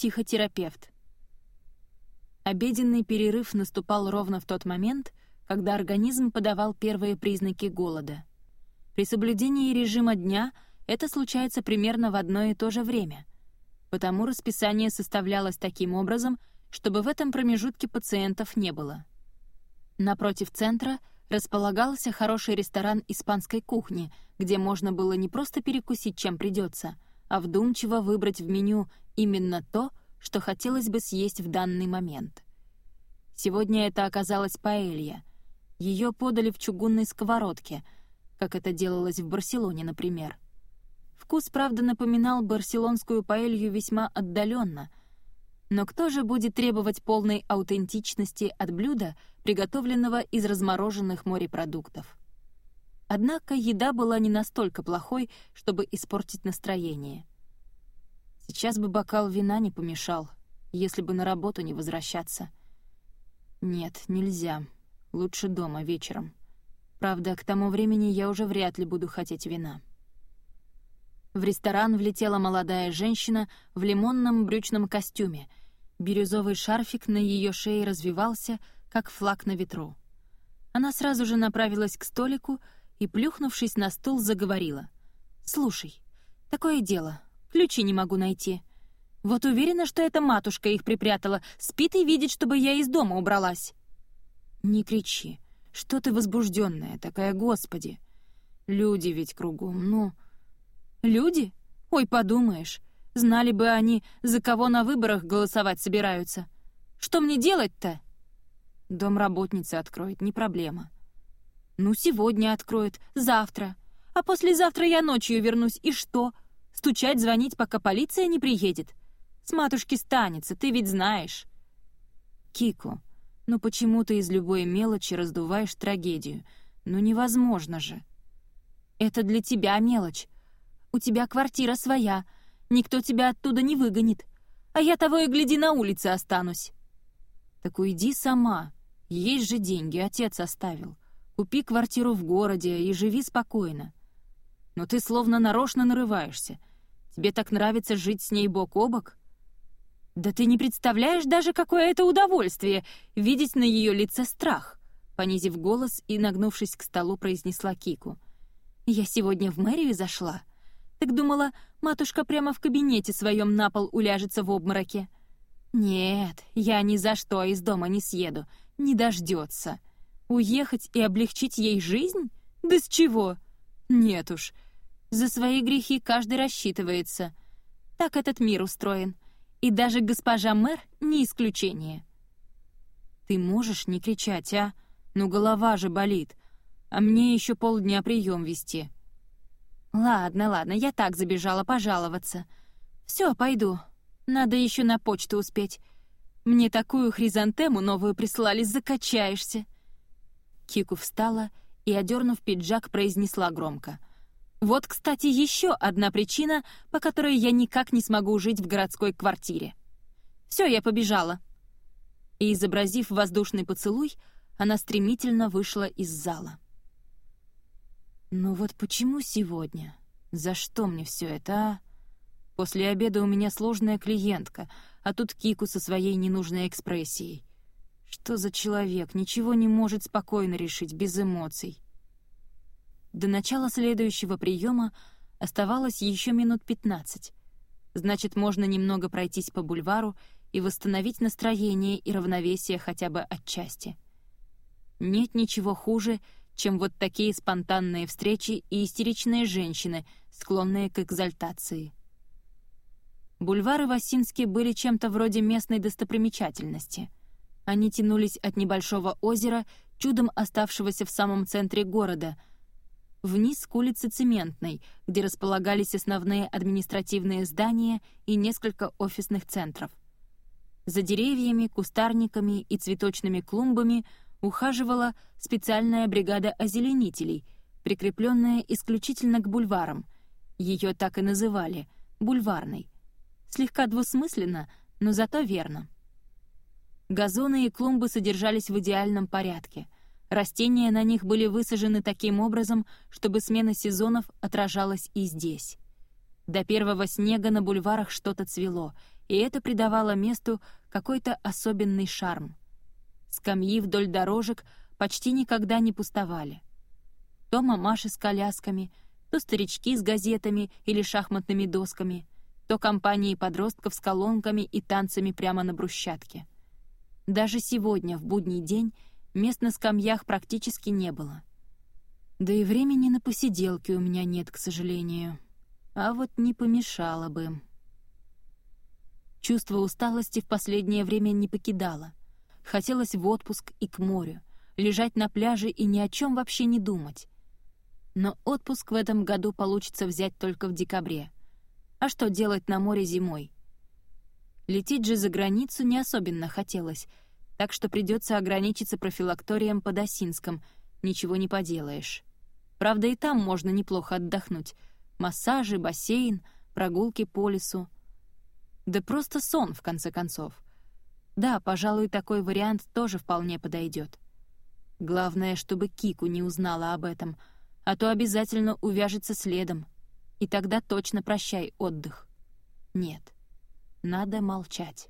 психотерапевт. Обеденный перерыв наступал ровно в тот момент, когда организм подавал первые признаки голода. При соблюдении режима дня это случается примерно в одно и то же время, потому расписание составлялось таким образом, чтобы в этом промежутке пациентов не было. Напротив центра располагался хороший ресторан испанской кухни, где можно было не просто перекусить, чем придется, а вдумчиво выбрать в меню именно то, что хотелось бы съесть в данный момент. Сегодня это оказалась паэлья. Ее подали в чугунной сковородке, как это делалось в Барселоне, например. Вкус, правда, напоминал барселонскую паэлью весьма отдаленно, но кто же будет требовать полной аутентичности от блюда, приготовленного из размороженных морепродуктов? Однако еда была не настолько плохой, чтобы испортить настроение. Сейчас бы бокал вина не помешал, если бы на работу не возвращаться. Нет, нельзя. Лучше дома, вечером. Правда, к тому времени я уже вряд ли буду хотеть вина. В ресторан влетела молодая женщина в лимонном брючном костюме. Бирюзовый шарфик на ее шее развивался, как флаг на ветру. Она сразу же направилась к столику и, плюхнувшись на стул, заговорила. «Слушай, такое дело. Ключи не могу найти. Вот уверена, что эта матушка их припрятала. Спит и видит, чтобы я из дома убралась». «Не кричи. Что ты возбужденная такая, господи? Люди ведь кругом, ну...» Люди? Ой, подумаешь. Знали бы они, за кого на выборах голосовать собираются. Что мне делать-то? Домработница откроет, не проблема. Ну, сегодня откроет, завтра. А послезавтра я ночью вернусь, и что? Стучать, звонить, пока полиция не приедет? С матушки станется, ты ведь знаешь. Кику, ну почему ты из любой мелочи раздуваешь трагедию? Ну невозможно же. Это для тебя мелочь, у тебя квартира своя, никто тебя оттуда не выгонит. А я того и гляди на улице останусь». «Так уйди сама. Есть же деньги, отец оставил. Купи квартиру в городе и живи спокойно. Но ты словно нарочно нарываешься. Тебе так нравится жить с ней бок о бок?» «Да ты не представляешь даже, какое это удовольствие — видеть на ее лице страх!» Понизив голос и нагнувшись к столу, произнесла Кику. «Я сегодня в мэрию зашла. Так думала, матушка прямо в кабинете своем на пол уляжется в обмороке. Нет, я ни за что из дома не съеду, не дождется. Уехать и облегчить ей жизнь? Да с чего? Нет уж. За свои грехи каждый рассчитывается. Так этот мир устроен. И даже госпожа мэр не исключение. Ты можешь не кричать, а? Ну голова же болит. А мне еще полдня прием вести. «Ладно, ладно, я так забежала пожаловаться. Все, пойду. Надо еще на почту успеть. Мне такую хризантему новую прислали, закачаешься». Кику встала и, одернув пиджак, произнесла громко. «Вот, кстати, еще одна причина, по которой я никак не смогу жить в городской квартире. Все, я побежала». И, изобразив воздушный поцелуй, она стремительно вышла из зала. «Ну вот почему сегодня? За что мне все это, а? После обеда у меня сложная клиентка, а тут Кику со своей ненужной экспрессией. Что за человек, ничего не может спокойно решить, без эмоций?» До начала следующего приема оставалось еще минут пятнадцать. Значит, можно немного пройтись по бульвару и восстановить настроение и равновесие хотя бы отчасти. Нет ничего хуже, чем вот такие спонтанные встречи и истеричные женщины, склонные к экзальтации. Бульвары в Осинске были чем-то вроде местной достопримечательности. Они тянулись от небольшого озера, чудом оставшегося в самом центре города, вниз к улице Цементной, где располагались основные административные здания и несколько офисных центров. За деревьями, кустарниками и цветочными клумбами — ухаживала специальная бригада озеленителей, прикрепленная исключительно к бульварам. Ее так и называли — бульварной. Слегка двусмысленно, но зато верно. Газоны и клумбы содержались в идеальном порядке. Растения на них были высажены таким образом, чтобы смена сезонов отражалась и здесь. До первого снега на бульварах что-то цвело, и это придавало месту какой-то особенный шарм. Скамьи вдоль дорожек почти никогда не пустовали. То мамаши с колясками, то старички с газетами или шахматными досками, то компании подростков с колонками и танцами прямо на брусчатке. Даже сегодня, в будний день, мест на скамьях практически не было. Да и времени на посиделки у меня нет, к сожалению. А вот не помешало бы. Чувство усталости в последнее время не покидало. Хотелось в отпуск и к морю, лежать на пляже и ни о чем вообще не думать. Но отпуск в этом году получится взять только в декабре. А что делать на море зимой? Лететь же за границу не особенно хотелось, так что придется ограничиться профилакторием под Осинском, ничего не поделаешь. Правда, и там можно неплохо отдохнуть. Массажи, бассейн, прогулки по лесу — да просто сон, в конце концов. Да, пожалуй, такой вариант тоже вполне подойдет. Главное, чтобы Кику не узнала об этом, а то обязательно увяжется следом, и тогда точно прощай отдых. Нет, надо молчать.